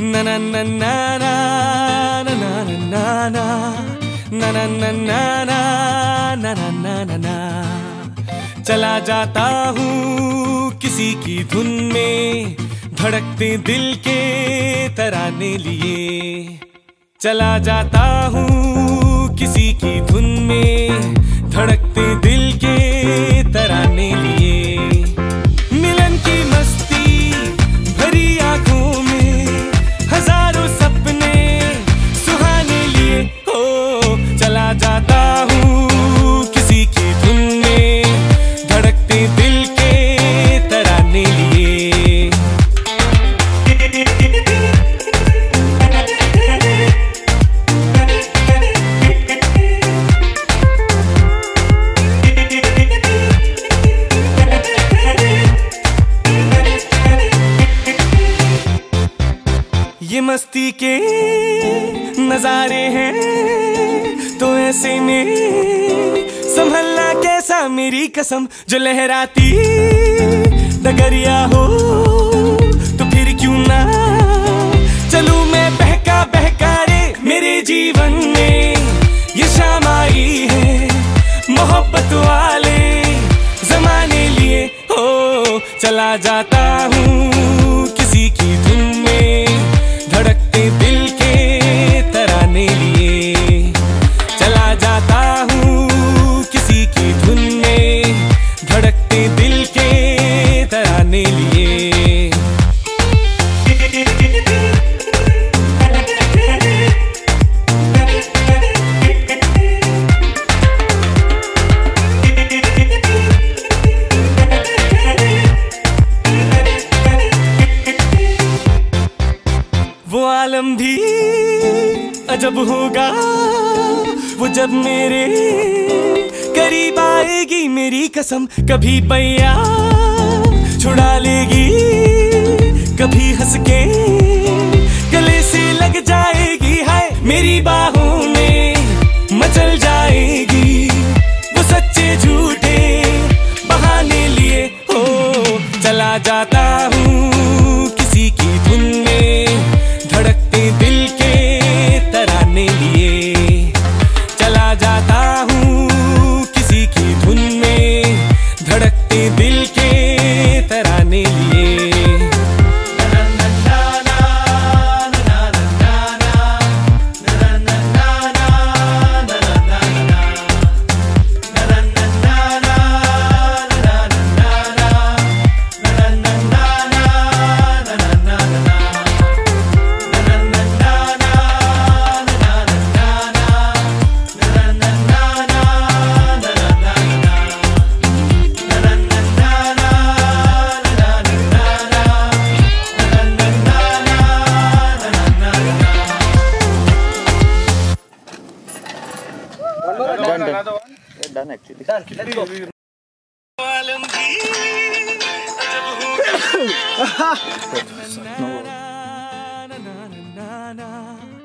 na na na na na na na na na na na na na na na na na na na चला जाता हूँ किसी की धुन में धड़कते दिल के तराने लिए चला जाता हूँ मस्ती के नजारे हैं तो ऐसे में संभलना कैसा मेरी कसम? जो लहराती डगरिया हो तो फिर क्यों ना चलूँ मैं बहका बहका रे मेरे जीवन में? ये शाम आई है मोहब्बत वाले जमाने लिए, हो, चला जाता हूँ। आलम भी अजब होगा वो जब मेरे करीब आएगी मेरी कसम, कभी पैया छुड़ा लेगी, कभी हंस के गले से लग जाएगी है मेरी बाहों में मचल जाएगी, वो सच्चे झूठे बहाने लिए हो चला जाता हूँ। fun actually. Done. Let's go. no.